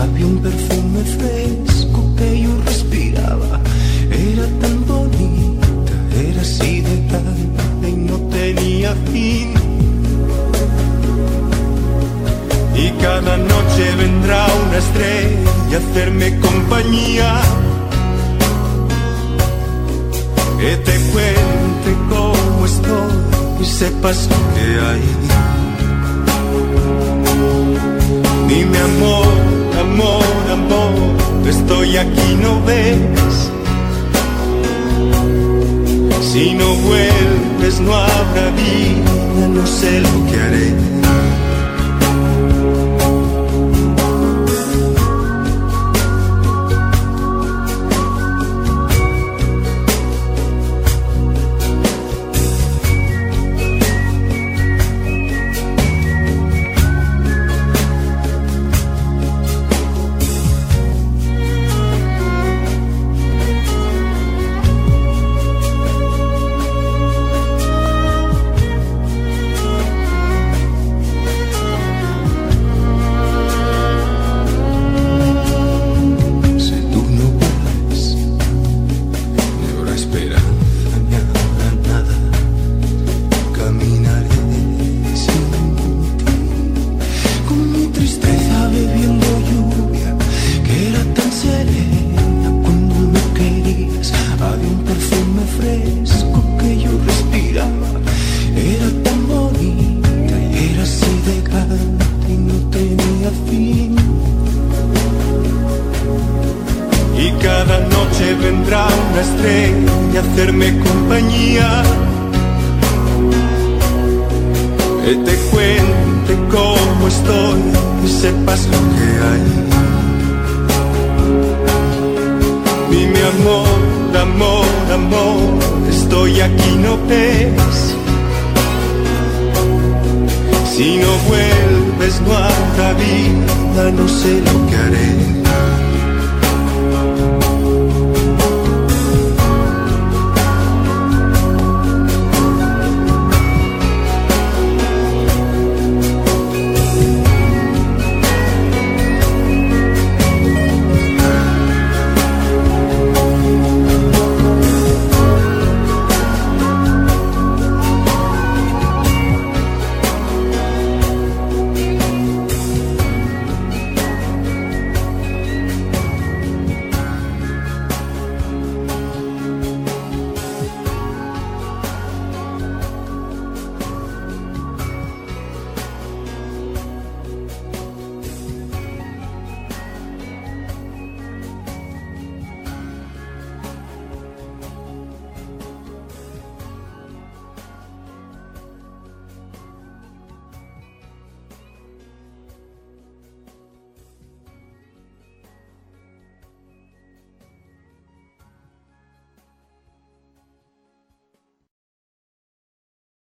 Había un perfume fresco que yo respiraba. Era tan bonita, era así de grande y no tenía fin. Y cada noche vendrá una estrella a hacerme compañía. Que te cuente cómo estoy y sepas lo que hay. Aquí, no ves. Si no vuelves no habrá vida, no sé lo que haré. Cada noche vendrá una estrella a hacerme compañía. Que te cuente cómo estoy y sepas lo que hay. Dime amor, amor, amor, estoy aquí, no ves. Si no vuelves no habrá vida, no sé lo que haré.